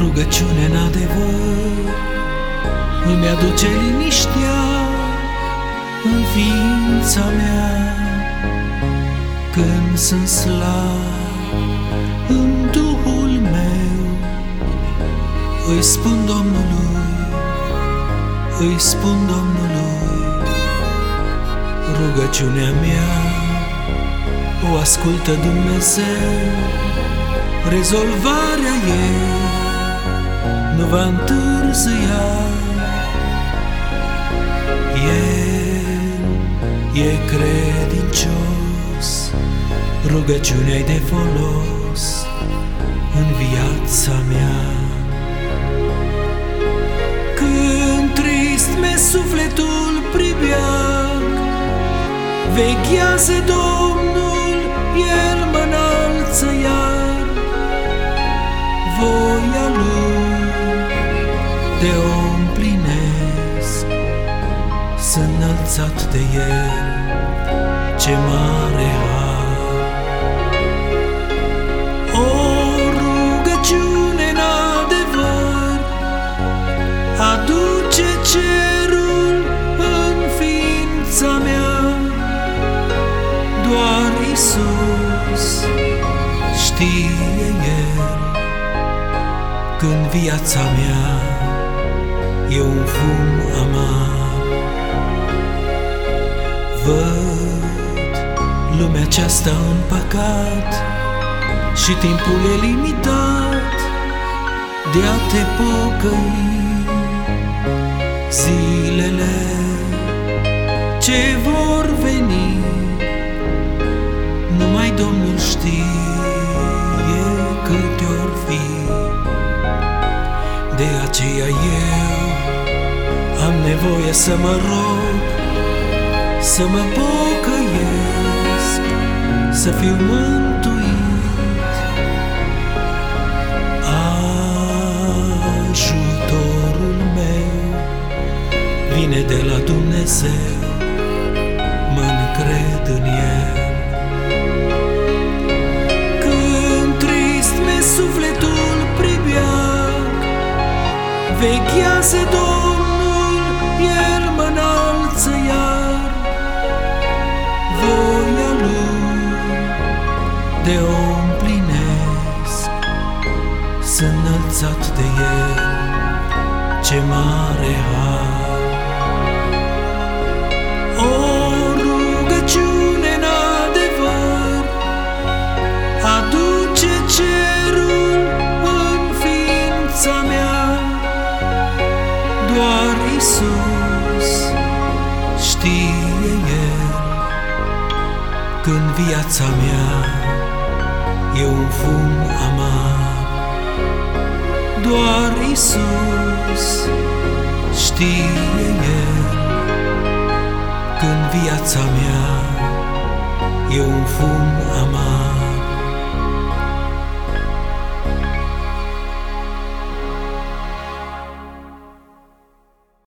Rugăciune în adevăr îmi aduce liniștea în ființa mea când sunt slab în Duhul meu. Îi spun Domnului, îi spun Domnului, rugăciunea mea o ascultă Dumnezeu, rezolvarea ei nu va întârzia. El e credincios, rugăciunea de folos în viața mea. Când trist mi sufletul pribeag, veghează Domnul, El mă înalță iar, sunt înălțat de El, ce mare har. O rugăciune în adevăr aduce cerul în ființa mea, doar Isus știe El când viața mea e un fum amar. Văd lumea aceasta în păcat și timpul e limitat de a te pocăi. Zilele ce vor veni, numai Domnul știe câte or fi. De aceea eu am nevoie să mă rog, să mă pocăiesc, să fiu mântuit. Ajutorul meu vine de la Dumnezeu, mă încred în El. Când trist mi sufletul pribeag, veghează Domnul, sunt înălțat de El, ce mare har. O rugăciune în adevăr aduce cerul în ființa mea, doar Isus știe El când viața mea e un fum amar. Doar Isus știe El când viața mea e un fum amar.